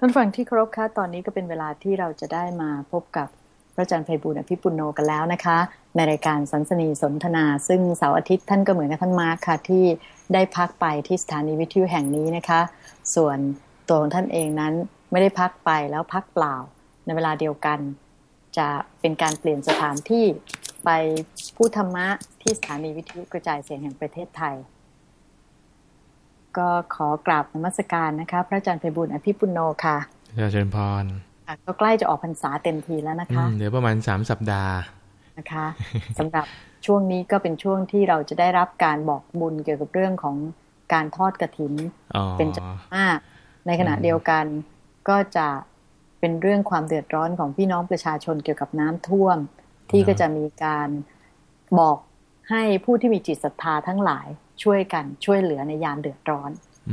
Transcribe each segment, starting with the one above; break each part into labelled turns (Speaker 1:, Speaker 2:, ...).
Speaker 1: ท่านฟังที่เคารพคะตอนนี้ก็เป็นเวลาที่เราจะได้มาพบกับพระอาจารย์ไพบุญอภิปุโนกันแล้วนะคะ ในรายการสันสนีสนทนา ซึ่งเสาร์อาทิตย์ท่านก็เหมือนกับท่านมาร์คค่ะที่ได้พักไปที่สถานีวิทยุแห่งนี้นะคะ ส่วนตัวของท่านเองนั้นไม่ได้พักไปแล้วพักเปล่า ในเวลาเดียวกัน จะเป็นการเปลี่ยนสถานที่ไปพูดธรรมะที่สถานีวิทยุกระจายเสียงแห่งประเทศไทย ก็ขอกราบนมัสการนะคะ พระอาจารย์ไพบุญอภิปุโนค่ะ
Speaker 2: เชิญพร
Speaker 1: ค่ะก็ใกล้จะออกพรรษาเต็มทีแล้วนะคะ
Speaker 2: อืมเดี๋ยวประมาณสามสัปดาห์
Speaker 1: นะคะสำหรับช่วงนี้ก็เป็นช่วงที่เราจะได้รับการบอกบุญเกี่ยวกับเรื่องของการทอดกระถิน
Speaker 2: อ๋อ
Speaker 1: เป็นจำนวนมากในขณะเดียวกันก็จะเป็นเรื่องความเดือดร้อนของพี่น้องประชาชนเกี่ยวกับน้ำท่วม ที่ก็จะมีการบอกให้ผู้ที่มีจิตศรัทธาทั้งหลาย ช่วยกันช่วยเหลือในยามเดือดร้อน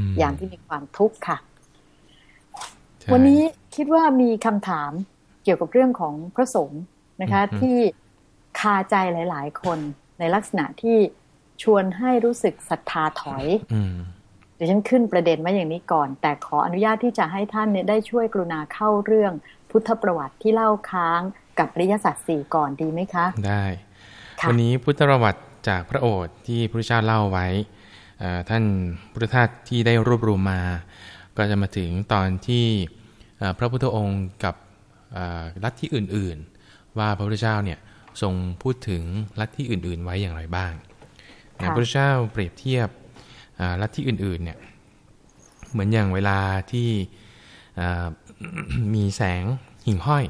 Speaker 2: ม
Speaker 1: ยามที่มีความทุกข์ค่ะ
Speaker 2: ใช่
Speaker 1: วันนี้คิดว่ามีคำถามเกี่ยวกับเรื่องของพระสงฆ์นะคะ
Speaker 2: อือฮึ
Speaker 1: ที่คาใจหลาย ๆ คนในลักษณะที่ชวนให้รู้สึกศรัทธาถอย
Speaker 2: อืม
Speaker 1: เดี๋ยวฉันขึ้นประเด็นมาอย่างนี้ก่อน แต่ขออนุญาตที่จะให้ท่านเนี่ยได้ช่วยกรุณาเข้าเรื่องพุทธประวัติที่เล่าค้างกับอริยสัจสี่ก่อนดีไหมคะ
Speaker 2: ได้
Speaker 1: ค่ะ
Speaker 2: วันนี้พุทธประวัติ จากพระโอษฐ์ที่พระพุทธเจ้าเล่าไว้เอ่อท่านพุทธทาสที่ได้รวบรวมมา ก็จะมาถึงตอนที่เอ่อพระพุทธองค์กับเอ่อลัทธิอื่นๆ ว่าพระพุทธเจ้าเนี่ยทรงพูดถึงลัทธิอื่น ๆ ไว้อย่างไรบ้างนะพระพุทธเจ้าเปรียบเทียบเอ่อลัทธิอื่นๆเนี่ยเหมือนอย่างเวลาที่เอ่อมีแสงหิ่งห้อย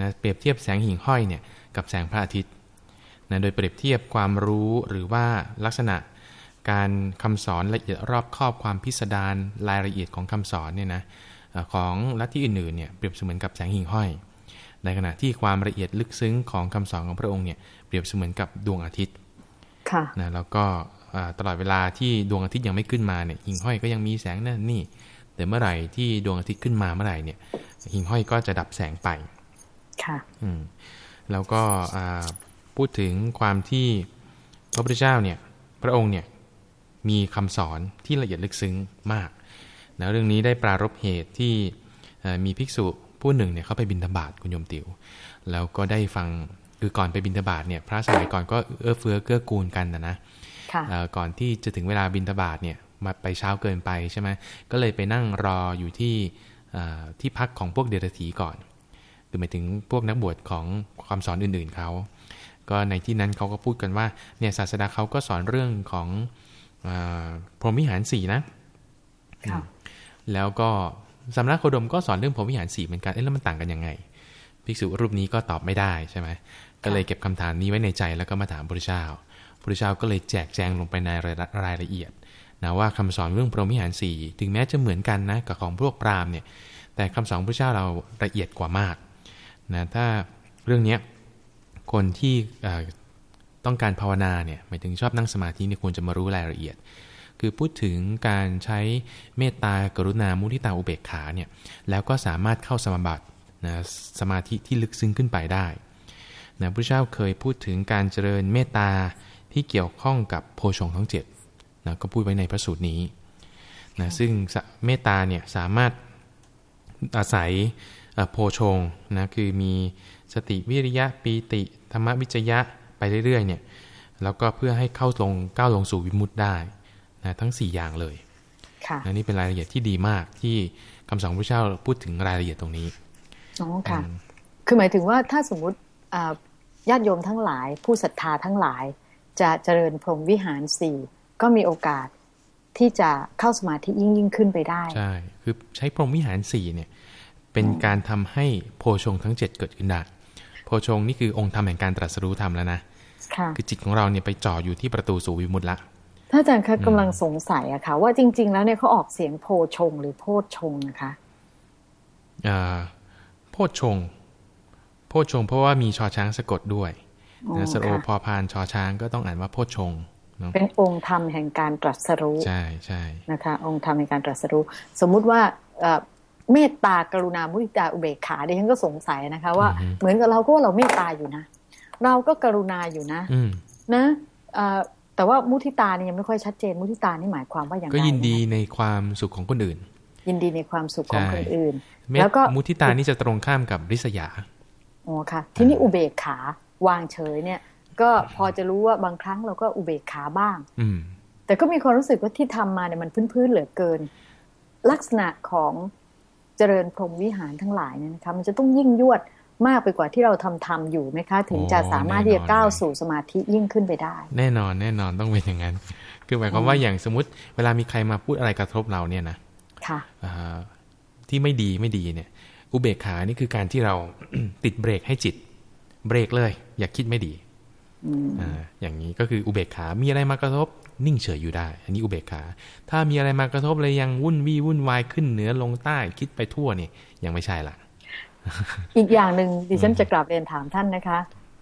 Speaker 2: นะเปรียบเทียบแสงหิ่งห้อยเนี่ยกับแสงพระอาทิตย์ นะโดยเปรียบเทียบความรู้หรือว่าลักษณะ การคำสอนละเอียดรอบครอบความพิสดารรายละเอียดของคำสอนเนี่ยนะเอ่อของลัทธิอื่นๆเนี่ยเปรียบเสมือนกับแสงหิ่งห้อย ในขณะที่ความละเอียดลึกซึ้งของคำสอนของพระองค์เนี่ยเปรียบเสมือนกับดวงอาทิตย์
Speaker 1: ค่ะ
Speaker 2: นะแล้วก็อ่าตลอดเวลาที่ดวงอาทิตย์ยังไม่ขึ้นมาเนี่ยหิ่งห้อยก็ยังมีแสงนั่นนี่ แต่เมื่อไหร่ที่ดวงอาทิตย์ขึ้นมาเมื่อไหร่เนี่ยหิ่งห้อยก็จะดับแสงไป
Speaker 1: ค่ะ
Speaker 2: อืมแล้วก็อ่า พูดถึงความที่พระพุทธเจ้าเนี่ยพระองค์เนี่ยมีคำสอนที่ละเอียดลึกซึ้งมากนะเรื่องนี้ได้ปรารบเหตุที่เอ่อมีภิกษุผู้หนึ่งเนี่ยเขาไปบิณฑบาตคุณโยมติว๋วแล้วก็ได้ฟังคือก่อนไปบิณฑบาตเนี่ยพระสมัยก่อนก็เอื้อเฟื้อเกื้อกูลกันนะนะ
Speaker 1: ค่ะ
Speaker 2: เอ่อก่อนที่จะถึงเวลาบินทบาทเนี่ยมาไปเช้าเกินไปใช่ไหมก็เลยไปนั่งรออยู่ที่เอ่อที่พักของพวกเดรัจฉีก่อน คือหมายถึงพวกนักบวชของความสอนอื่นๆเขา ก็ในที่นั้นเขาก็พูดกันว่าเนี่ยศาสดาเขาก็สอนเรื่องของเออพรหมวิหารสี่นะ
Speaker 1: ค่ะ
Speaker 2: แล้วก็สำนักโคดมก็สอนเรื่องพรหมวิหารสี่เหมือนกันเอ๊ะแล้วมันต่างกันยังไงภิกษุรูปนี้ก็ตอบไม่ได้ใช่ไหมก็เลยเก็บคำถามนี้ไว้ในใจแล้วก็มาถามพระพุทธเจ้าพระพุทธเจ้าก็เลยแจกแจงลงไปในรายละรายละเอียดนะว่าคำสอนเรื่องพรหมวิหารสี่ถึงแม้จะเหมือนกันนะกับของพวกพราหมณ์เนี่ยแต่คำสอนพระพุทธเจ้าเราละเอียดกว่ามากนะถ้าเรื่องเนี้ย คนที่ต้องการภาวนาเนี่ยหมายถึงชอบนั่งสมาธิเนี่ยควรจะมารู้รายละเอียด คือพูดถึงการใช้เมตตากรุณามุทิตาอุเบกขาเนี่ยแล้วก็สามารถเข้าสมาบัตินะสมาธิที่ลึกซึ้งขึ้นไปได้นะพระเจ้าเคยพูดถึงการเจริญเมตตาที่เกี่ยวข้องกับโพชงทั้ง7นะก็พูดไว้ในพระสูตรนี้นะซึ่งเมตตาเนี่ยสามารถอาศัยโพชงนะคือมี สติวิริยะปีติธรรมวิจยะไปเรื่อยๆเนี่ยแล้วก็เพื่อให้เข้าลงก้าวลงสู่วิมุตติได้นะทั้ง 4 อย่างเลย
Speaker 1: ค่ะ
Speaker 2: นะนี่เป็นรายละเอียดที่ดีมากที่คำสอนพระเจ้าพูดถึงรายละเอียดตรงนี้
Speaker 1: อ๋อค่ะ
Speaker 2: อืม
Speaker 1: คือหมายถึงว่าถ้าสมมุติอ่าญาติโยมทั้งหลาย ผู้ศรัทธาทั้งหลาย จะเจริญพรหมวิหารสี่ก็มีโอกาสที่จะเข้าสมาธิยิ่งยิ่งขึ้นไปได้
Speaker 2: ใช่คือใช้พรหมวิหาร4เนี่ยเป็นการทำให้โพชงทั้ง7เกิดขึ้นได้ โพชงนี่คือองค์ธรรมแห่งการตรัสรู้ธรรมแล้วนะ
Speaker 1: ค่ะ
Speaker 2: คือจิตของเราเนี่ยไปจ่ออยู่ที่ประตูสู่วิมุตติละ
Speaker 1: ถ้าอาจารย์คะกำลังสงสัยอะค่ะ ว่าจริง ๆ แล้วเนี่ยเขาออกเสียงโพชงหรือโพชชงนะคะ
Speaker 2: อ่าโพชงโพชงเพราะว่ามีชอช้างสะกดด้วย
Speaker 1: อ๋อ
Speaker 2: นะสระโอ
Speaker 1: ค่ะ
Speaker 2: พอพานชอช้างก็ต้องอ่านว่าโพชงเนาะ
Speaker 1: เป็นองค์ธรรมแห่งการตรัสรู้
Speaker 2: ใช่ใช่
Speaker 1: นะคะ องค์ธรรมแห่งการตรัสรู้ สมมุติว่า เอ่อเมตตากรุณามุทิตาอุเบกขาดิฉันก็สงสัยนะคะ ว่า
Speaker 2: อือฮึ
Speaker 1: เหมือนกับเราก็ว่าเราเมตตาอยู่นะ เราก็กรุณาอยู่นะ
Speaker 2: อืม
Speaker 1: นะเอ่อแต่ว่ามุทิตานี่ยังไม่ค่อยชัดเจน มุทิตานี่หมายความว่าอย่างไร
Speaker 2: ก็ยินดีในความสุขของคนอื่น
Speaker 1: ยินดีในความสุขของ
Speaker 2: ใช่
Speaker 1: คนอื่น
Speaker 2: เมต
Speaker 1: แล้วก็
Speaker 2: มุทิตานี่จะตรงข้ามกับริษยา
Speaker 1: อ๋อค่ะ ที่นี่อุเบกขาวางเฉยเนี่ย ก็พอจะรู้ว่าบางครั้งเราก็อุเบกขาบ้าง
Speaker 2: อืม
Speaker 1: แต่ก็มีความรู้สึกว่าที่ทำมาเนี่ยมันพื้นๆเหลือเกิน ลักษณะของ เจริญพรหมวิหารทั้งหลายเนี่ยนะคะมันจะต้องยิ่งยวดมากไปกว่าที่เราทำทำอยู่ไหมคะ ถึงจะ
Speaker 2: โอ้
Speaker 1: สามารถที่จะ
Speaker 2: แน่นอน
Speaker 1: ก้าว
Speaker 2: เลย
Speaker 1: สู่สมาธิยิ่งขึ้นไปได้
Speaker 2: แน่นอนแน่นอนต้องเป็นอย่างนั้น คือหมายความว่าอย่างสมมติเวลามีใครมาพูดอะไรกระทบเราเนี่ยนะ
Speaker 1: ค่ะ
Speaker 2: อ่าที่ไม่ดีไม่ดีเนี่ยอุเบกขานี่คือการที่เราติดเบรกให้จิต เบรกเลย อย่าคิดไม่ดี
Speaker 1: อืม
Speaker 2: อ่าอย่างนี้ก็คืออุเบกขามีอะไรมากระทบ นิ่งเฉยอยู่ได้ อันนี้อุเบกขา ถ้ามีอะไรมากระทบเลยยังวุ่นวี่วุ่นวายขึ้นเหนือลงใต้คิดไปทั่วนี่ยังไม่ใช่ละ
Speaker 1: อีกอย่างหนึ่งดิฉันจะกลับเรียนถามท่านนะคะ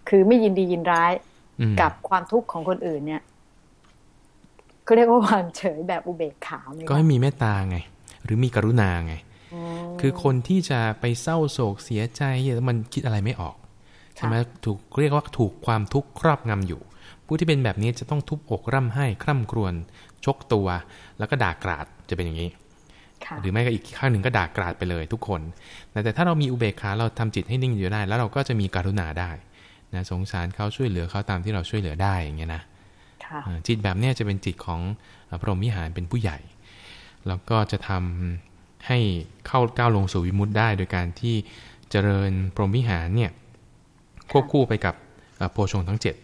Speaker 1: คือไม่ยินดียินร้าย
Speaker 2: อืม
Speaker 1: กับความทุกข์ของคนอื่นเนี่ยเขาเรียกว่าวางเฉยแบบอุเบกขาไหมคะ
Speaker 2: ก็ให้มีเมตตาไง หรือมีกรุณาไง
Speaker 1: อืม
Speaker 2: คือคนที่จะไปเศร้าโศกเสียใจแล้วมันคิดอะไรไม่ออกใช่ไหมถูกเรียกว่าถูกความทุกข์ครอบงำอยู่ ผู้ที่เป็นแบบนี้จะต้องทุบอกร่ำไห้คร่ำครวญชกตัว แล้วก็ด่ากราดจะเป็นอย่างนี้
Speaker 1: ค่ะ
Speaker 2: หรือไม่ก็อีกข้างหนึ่งก็ด่ากราดไปเลยทุกคนแต่แต่ถ้าเรามีอุเบกขาเราทำจิตให้นิ่งอยู่ได้ แล้วเราก็จะมีกรุณาได้นะสงสารเขาช่วยเหลือเขาตามที่เราช่วยเหลือได้อย่างเงี้ยนะ
Speaker 1: ค่ะ
Speaker 2: อ่าจิตแบบเนี้ยจะเป็นจิตของเอ่อพรหมวิหารเป็นผู้ใหญ่ แล้วก็จะทำให้เข้าก้าวลงสู่วิมุตติได้ โดยการที่เจริญพรหมวิหารเนี่ยควบคู่ไปกับเอ่อโพชฌงค์ทั้งเจ็ด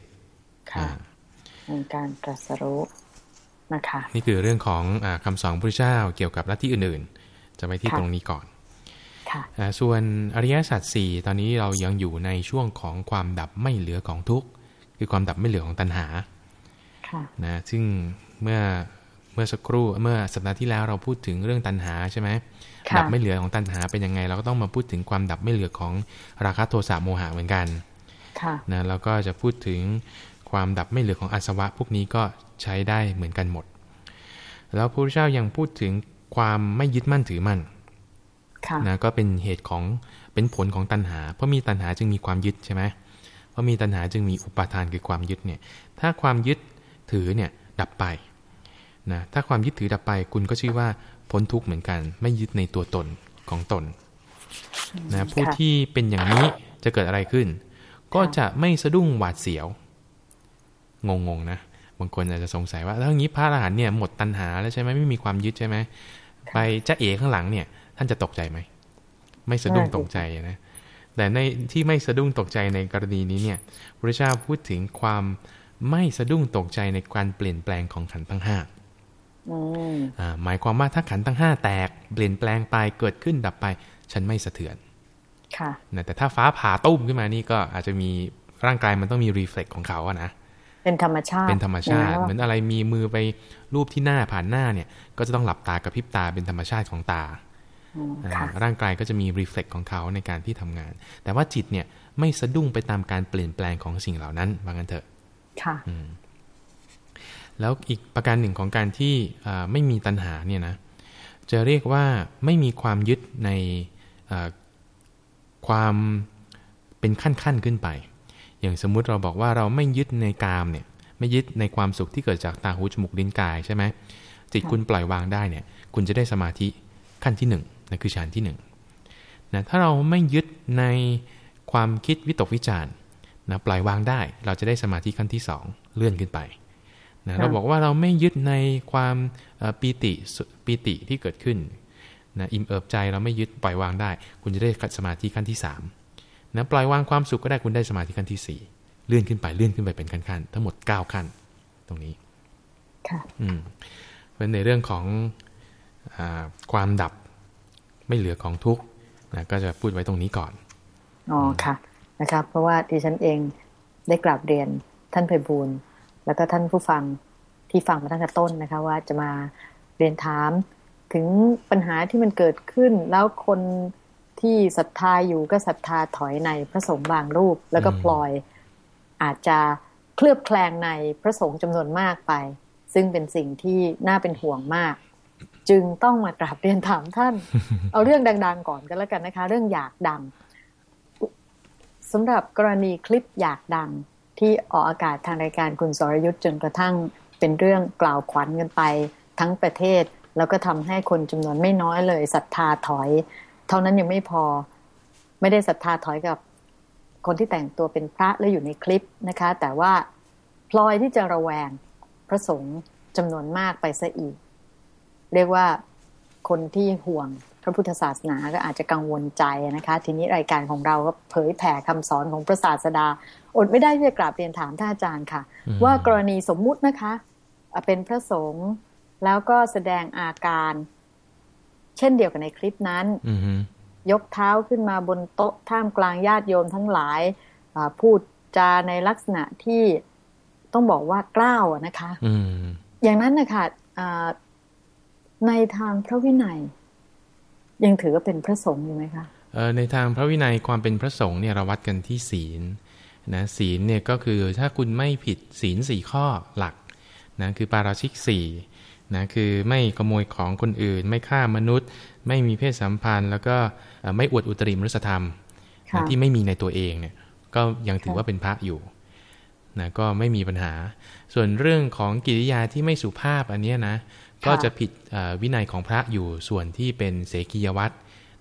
Speaker 1: ค่ะในการตรัสรู้นะคะ
Speaker 2: นี่คือเรื่องของอาคำสอนพระพุทธเจ้าเกี่ยวกับลัทธิอื่นๆ จะไปที่
Speaker 1: ค่ะ
Speaker 2: ตรงนี้ก่อน
Speaker 1: ค่ะ
Speaker 2: อาส่วนอริยสัจสี่ตอนนี้เรายังอยู่ในช่วงของความดับไม่เหลือของทุกข์คือความดับไม่เหลือของตัณหา
Speaker 1: ค่ะ
Speaker 2: นะซึ่งเมื่อเมื่อสักครู่เมื่อสัปดาห์ที่แล้วเราพูดถึงเรื่องตัณหาใช่ไหม
Speaker 1: ค่ะ
Speaker 2: ดับไม่เหลือของตัณหาเป็นยังไง เราก็ต้องมาพูดถึงความดับไม่เหลือของราคะโทสะโมหะเหมือนกัน
Speaker 1: ค่ะ
Speaker 2: นะแล้วก็จะพูดถึง ความดับไม่เหลือของอาสวะ พวกนี้ก็ใช้ได้เหมือนกันหมด แล้วพระพุทธเจ้ายังพูดถึงความไม่ยึดมั่นถือมั่น
Speaker 1: ค่ะ
Speaker 2: นะก็เป็นเหตุของเป็นผลของตัณหา เพราะมีตัณหาจึงมีความยึดใช่ไหมเพราะมีตัณหาจึงมีอุปาทานคือความยึดเนี่ย ถ้าความยึดถือเนี่ยดับไปนะถ้าความยึดถือดับไปคุณก็ชื่อว่าพ้นทุกข์เหมือนกัน ไม่ยึดในตัวตนของตนนะผู้ที่เป็นอย่างนี้จะเกิดอะไรขึ้น ก็จะไม่สะดุ้งหวาดเสียว งงๆนะบางคนอาจจะสงสัยว่าแล้วอย่างนี้พระอรหันต์เนี่ยหมดตัณหาแล้วใช่ไหมไม่มีความยึดใช่ไหมไปจะเอข้างหลังเนี่ย ท่านจะตกใจไหมไม่สะดุ้งตกใจนะแต่ในที่ไม่สะดุ้งตกใจในกรณีนี้เนี่ยพระเจ้าพูดถึงความไม่สะดุ้งตกใจในการเปลี่ยนแปลงของขันธ์ทั้งห้า
Speaker 1: อืม
Speaker 2: อ่าหมายความว่าถ้าขันธ์ทั้งห้าแตกเปลี่ยนแปลงไปเกิดขึ้นดับไป ฉันไม่สะเทือน
Speaker 1: ค่ะ
Speaker 2: นะแต่ถ้าฟ้าผ่าตุ้มขึ้นมานี่ก็อาจจะมีร่างกายมันต้องมีรีเฟล็กของเขาอะนะ
Speaker 1: เป็นธรรมชาติ
Speaker 2: เป็นธรรมชาติ
Speaker 1: แล้ว
Speaker 2: เหมือนอะไรมีมือไปรูปที่หน้าผ่านหน้าเนี่ย ก็จะต้องหลับตากับพริบตาเป็นธรรมชาติของตา
Speaker 1: อืม
Speaker 2: อ่า
Speaker 1: ค่ะ
Speaker 2: ร่างกายก็จะมีรีเฟล็กของเขาในการที่ทำงาน แต่ว่าจิตเนี่ยไม่สะดุ้งไปตามการเปลี่ยนแปลงของสิ่งเหล่านั้นว่างั้นเถอะ
Speaker 1: ค่ะ
Speaker 2: อืมแล้วอีกประการหนึ่งของการที่อ่าไม่มีตัณหาเนี่ยนะ จะเรียกว่าไม่มีความยึดในอ่าความเป็นขั้นๆขึ้นไป อย่างสมมุติเราบอกว่าเราไม่ยึดในกามเนี่ยไม่ยึดในความสุขที่เกิดจากตาหูจมูกลิ้นกายใช่ไหมจิตคุณปล่อยวางได้เนี่ย คุณจะได้สมาธิขั้นที่หนึ่งนั่นคือฌานที่หนึ่งนะถ้าเราไม่ยึดในความคิดวิตกวิจารณ์นะปล่อยวางได้ เราจะได้สมาธิขั้นที่สองเลื่อนขึ้นไปนะเราบอกว่าเราไม่ยึดในความเอ่อปีติสุปีติที่เกิดขึ้นนะอิ่มเอิบใจเราไม่ยึดปล่อยวางได้ คุณจะได้สมาธิขั้นที่สาม นะปล่อยวางความสุขก็ได้คุณได้สมาธิขั้นที่สี่เลื่อนขึ้นไปเลื่อนขึ้นไปเป็นขั้นๆทั้งหมดเก้าขั้น ตรงนี้
Speaker 1: ค่ะ
Speaker 2: อืมเพราะในเรื่องของอาความดับไม่เหลือของทุกข์นะก็จะพูดไว้ตรงนี้ก่อน
Speaker 1: อ๋อค่ะนะครับ เพราะว่าดิฉันเองได้กราบเรียนท่านไพบูลย์แล้วก็ท่านผู้ฟังที่ฟังมาตั้งแต่ต้นนะคะ ว่าจะมาเรียนถามถึงปัญหาที่มันเกิดขึ้นแล้วคน ที่ศรัทธาอยู่ก็ศรัทธาถอยในพระสงฆ์บางรูป แล้วก็
Speaker 2: อืม
Speaker 1: พลอยอาจจะเคลือบแคลงในพระสงฆ์จำนวนมากไป ซึ่งเป็นสิ่งที่น่าเป็นห่วงมาก จึงต้องมากราบเรียนถามท่าน เอาเรื่องดัง ๆ ก่อนกันแล้วกันนะคะ เรื่องอยากดังสำหรับกรณีคลิปอยากดังที่ออกอากาศทางรายการคุณสรยุทธ์จนกระทั่งเป็นเรื่องกล่าวขวัญกันไปทั้งประเทศ แล้วก็ทำให้คนจำนวนไม่น้อยเลยศรัทธาถอย เท่านั้นยังไม่พอ ไม่ได้ศรัทธาถอยกับคนที่แต่งตัวเป็นพระและอยู่ในคลิปนะคะ แต่ว่าพลอยที่จะระแวงพระสงฆ์จำนวนมากไปซะอีก เรียกว่าคนที่ห่วงพระพุทธศาสนาก็อาจจะกังวลใจนะคะ ทีนี้รายการของเราก็เผยแผ่คำสอนของพระศาสดา อดไม่ได้ที่จะกราบเรียนถามท่านอาจารย์ค่ะ ว่ากรณีสมมุตินะคะ เป็นพระสงฆ์แล้วก็แสดงอาการ เช่นเดียวกับในคลิปนั้นยกเท้าขึ้นมาบนโต๊ะท่ามกลางญาติโยมทั้งหลายพูดจาในลักษณะที่ต้องบอกว่ากล้าวนะคะอย่างนั้นนะคะในทางพระวินัย ยังถือว่าเป็นพระสงฆ์อยู่ไหมคะ
Speaker 2: ในทางพระวินัยความเป็นพระสงฆ์เนี่ยเราวัดกันที่ศีลนะศีลเนี่ยก็คือถ้าคุณไม่ผิดศีลสี่ข้อหลักนะคือปาราชิกสี่ นะคือไม่ขโมยของคนอื่น ไม่ฆ่ามนุษย์ ไม่มีเพศสัมพันธ์ แล้วก็ไม่อวดอุตริมรุสธรรมนะที่ไม่มีในตัวเองเนี่ยก็ยังถือว่าเป็นพระอยู่นะก็ไม่มีปัญหา ส่วนเรื่องของกิริยาที่ไม่สุภาพอันนี้นะก็จะผิดวินัยของพระอยู่ส่วนที่เป็นเสกียวัตร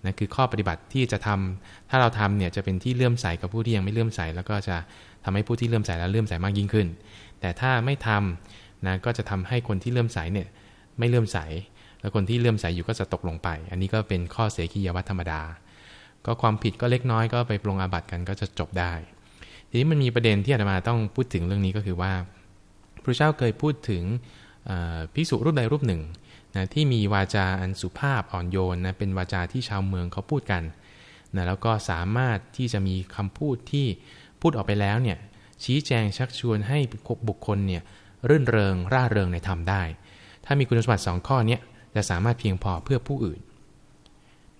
Speaker 2: นะคือข้อปฏิบัติที่จะทำถ้าเราทำเนี่ยจะเป็นที่เลื่อมใสกับผู้ที่ยังไม่เลื่อมใส แล้วก็จะทำให้ผู้ที่เลื่อมใสแล้วเลื่อมใสมากยิ่งขึ้น แต่ถ้าไม่ทำ นะก็จะทำให้คนที่เลื่อมใสเนี่ยไม่เลื่อมใส แล้วคนที่เลื่อมใสอยู่ก็จะตกลงไป อันนี้ก็เป็นข้อเสกียวัตธรรมดา ก็ความผิดก็เล็กน้อยก็ไปปรงอาบัติกันก็จะจบได้ ทีนี้มันมีประเด็นที่อาตมาต้องพูดถึงเรื่องนี้ก็คือว่าพระเจ้าเคยพูดถึงภิกษุรูปใดรูปหนึ่งนะที่มีวาจาอันสุภาพอ่อนโยนนะเป็นวาจาที่ชาวเมืองเขาพูดกันนะแล้วก็สามารถที่จะมีคำพูดที่พูดออกไปแล้วเนี่ยชี้แจงชักชวนให้บุคคลเนี่ย รื่นเริงร่าเริงในธรรมได้ ถ้ามีคุณสมบัติ 2 ข้อนี้จะสามารถเพียงพอเพื่อผู้อื่น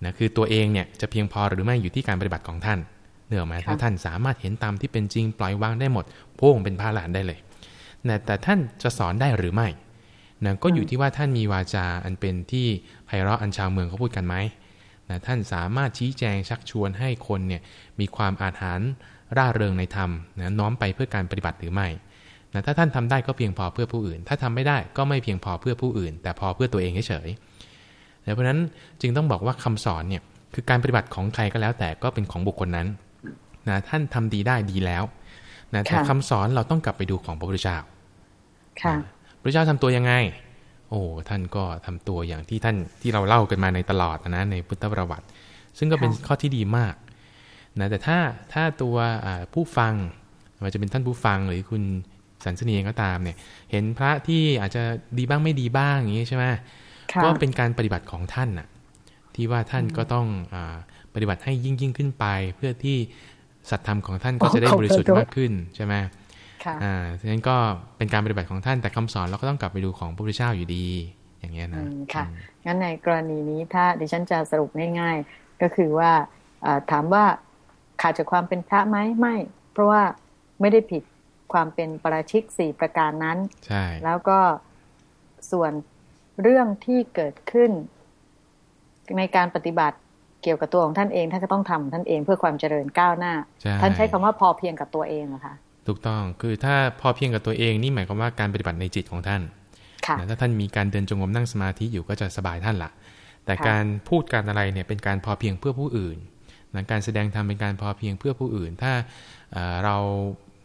Speaker 2: นะคือตัวเองเนี่ยจะเพียงพอหรือไม่อยู่ที่การปฏิบัติของท่านเนื่องมาถ้าท่านสามารถเห็นตามที่เป็นจริงปล่อยวางได้หมดพวงเป็นพระหลานได้เลยนะแต่ท่านจะสอนได้หรือไม่นะก็อยู่ที่ว่าท่านมีวาจาอันเป็นที่ไพเราะอันชาวเมืองเขาพูดกันไหมนะท่านสามารถชี้แจงชักชวนให้คนเนี่ยมีความอาถรรพ์ร่าเริงในธรรมนะน้อมไปเพื่อการปฏิบัติหรือไม่ นะถ้าท่านทำได้ก็เพียงพอเพื่อผู้อื่น ถ้าทำไม่ได้ก็ไม่เพียงพอเพื่อผู้อื่น แต่พอเพื่อตัวเองเฉยๆเพราะฉะนั้นจึงต้องบอกว่าคำสอนเนี่ยคือการปฏิบัติของใครก็แล้วแต่ก็เป็นของบุคคลนั้นนะท่านทำดีได้ดีแล้วนะแต่คำสอนเราต้องกลับไปดูของพระพุทธเจ้า
Speaker 1: ค่ะ
Speaker 2: พระเจ้าทำตัวยังไง โอ้ท่านก็ทำตัวอย่างที่ท่านที่เราเล่ากันมาในตลอดนะในพุทธประวัติ ซึ่งก็เป็นข้อที่ดีมากนะแต่ถ้าถ้าตัวผู้ฟังมันจะเป็นท่านผู้ฟังหรือคุณ สันสนีเองก็ตามเนี่ย เห็นพระที่อาจจะดีบ้างไม่ดีบ้างอย่างนี้ใช่ไหมก็เป็นการปฏิบัติของท่านน่ะ ที่ว่าท่านก็ต้องอปฏิบัติให้ยิ่งยิ่งขึ้นไป เพื่อที่สัตธรรมของท่านก็จะได้บริสุทธิ์มากขึ้นใช่ไหมอ่าฉะนั้นก็เป็นการปฏิบัติของท่านแต่คำสอนเราก็ต้องกลับไปดูของพระพุทธเจ้าอยู่ดี อย่างเงี้ยนะ
Speaker 1: ค่ะงั้นในกรณีนี้ถ้าดิฉันจะสรุปง่ายๆ ก็คือว่าถามว่าขาดจากความเป็นพระไหมไม่ เพราะว่าไม่ได้ผิด ความเป็นปราชิกสี่ประการนั้น
Speaker 2: ใช่
Speaker 1: แล้วก็ส่วนเรื่องที่เกิดขึ้น ในการปฏิบัติเกี่ยวกับตัวของท่านเองท่านก็ต้องทำท่านเองเพื่อความเจริญก้าวหน้า ท่านใช้คำว่าพอเพียงกับตัวเองเหรอคะ
Speaker 2: ถูกต้องคือถ้าพอเพียงกับตัวเองนี่หมายความว่าการปฏิบัติในจิตของท่านถ้าท่านมีการเดินจงกรมนั่งสมาธิอยู่ก็จะสบายท่านละแต่การพูดการอะไรเนี่ยเป็นการพอเพียงเพื่อผู้อื่นนะการแสดงธรรมเป็นการพอเพียงเพื่อผู้อื่น ถ้าเรา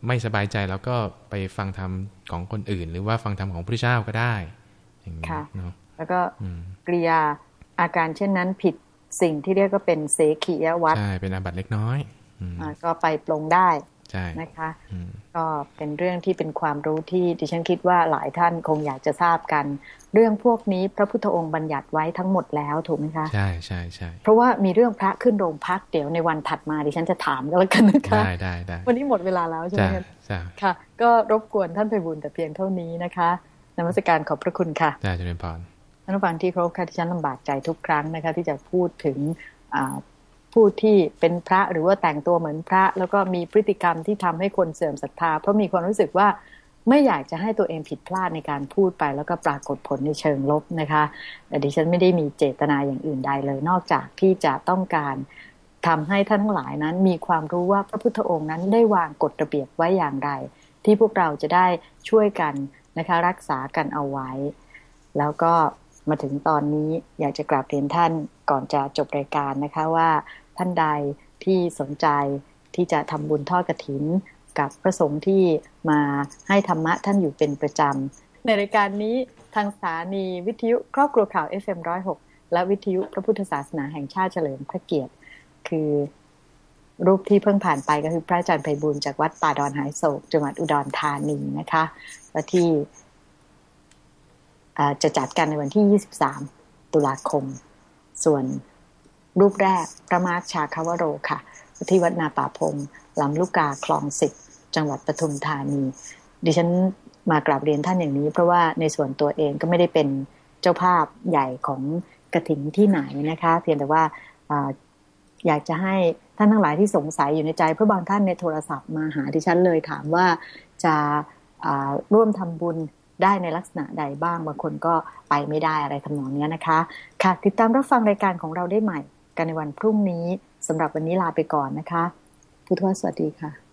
Speaker 2: ไม่สบายใจแล้วก็ไปฟังธรรมของคนอื่น หรือว่าฟังธรรมของพระเจ้าก็ได้
Speaker 1: อย่างนี้เนาะแล้วก็กริยาอาการเช่นนั้นผิดสิ่งที่เรียกก็เป็นเสขียวัต
Speaker 2: ใช่เป็นอาบัตเล็กน้อย
Speaker 1: ก็ไปปลงได้ นะคะ ก็เป็นเรื่องที่เป็นความรู้ที่ดิฉันคิดว่าหลายท่านคงอยากจะทราบกัน เรื่องพวกนี้พระพุทธองค์บัญญัติไว้ทั้งหมดแล้วถูกไหมคะ
Speaker 2: ใช่ใช่ใช่
Speaker 1: เพราะว่ามีเรื่องพระขึ้นโรงพักเดี๋ยวในวันถัดมาดิฉันจะถามก็แล้วกันนะคะ
Speaker 2: ได้ได้ได้
Speaker 1: วันนี้หมดเวลาแล้วใช่ไหมคะค่ะ ก็รบกวนท่านไปบุญแต่เพียงเท่านี้นะคะนมัสการขอบพระคุณค่ะ
Speaker 2: ได้เจริญพร
Speaker 1: ท่านผู้ฟังที่ครบค่ะที่ฉันลำบากใจทุกครั้งนะคะ ที่จะพูดถึง ผู้ที่เป็นพระหรือว่าแต่งตัวเหมือนพระ แล้วก็มีพฤติกรรมที่ทำให้คนเสื่อมศรัทธา เพราะมีความรู้สึกว่าไม่อยากจะให้ตัวเองผิดพลาดในการพูดไป แล้วก็ปรากฏผลในเชิงลบนะคะแต่ดิฉันไม่ได้มีเจตนาอย่างอื่นใดเลย นอกจากที่จะต้องการทำให้ท่านทั้งหลายนั้นมีความรู้ว่าพระพุทธองค์นั้นได้วางกฎระเบียบไว้อย่างไร ที่พวกเราจะได้ช่วยกันนะคะรักษากันเอาไว้ แล้วก็มาถึงตอนนี้อยากจะกราบเรียนท่านก่อนจะจบรายการนะคะว่า ท่านใดที่สนใจที่จะทำบุญทอดกระถิน กับพระสงฆ์ที่มาให้ธรรมะท่านอยู่เป็นประจำ ในรายการนี้ทางสถานีวิทยุครอบครัวข่าว FM106 และวิทยุพระพุทธศาสนาแห่งชาติเฉลิมพระเกียรติ คือรูปที่เพิ่งผ่านไปก็คือพระอาจารย์ไพบุญจากวัดป่าดอนหายโศกจังหวัดอุดรธานีนะคะและที่จะจัดกันในวันที่ 23 ตุลาคม ส่วน รูปแรกพระมาร์ชาคาวโรค่ะ ที่วัดนาป่าพงลำลูกกาคลองสิบจังหวัดปทุมธานี ดิฉันมากราบเรียนท่านอย่างนี้ เพราะว่าในส่วนตัวเองก็ไม่ได้เป็นเจ้าภาพใหญ่ของกระถิ่นที่ไหนนะคะ เพียงแต่ว่าอยากจะให้ท่านทั้งหลายที่สงสัยอยู่ในใจ เพราะบางท่านในโทรศัพท์มาหาดิฉันเลยถามว่าจะร่วมทำบุญได้ในลักษณะใดบ้างบางคนก็ไปไม่ได้อะไรทำนองนี้นะคะ ค่ะติดตามรับฟังรายการของเราได้ใหม่ กันในวันพรุ่งนี้สำหรับวันนี้ลาไปก่อนนะคะพุทธวสวัสดีค่ะ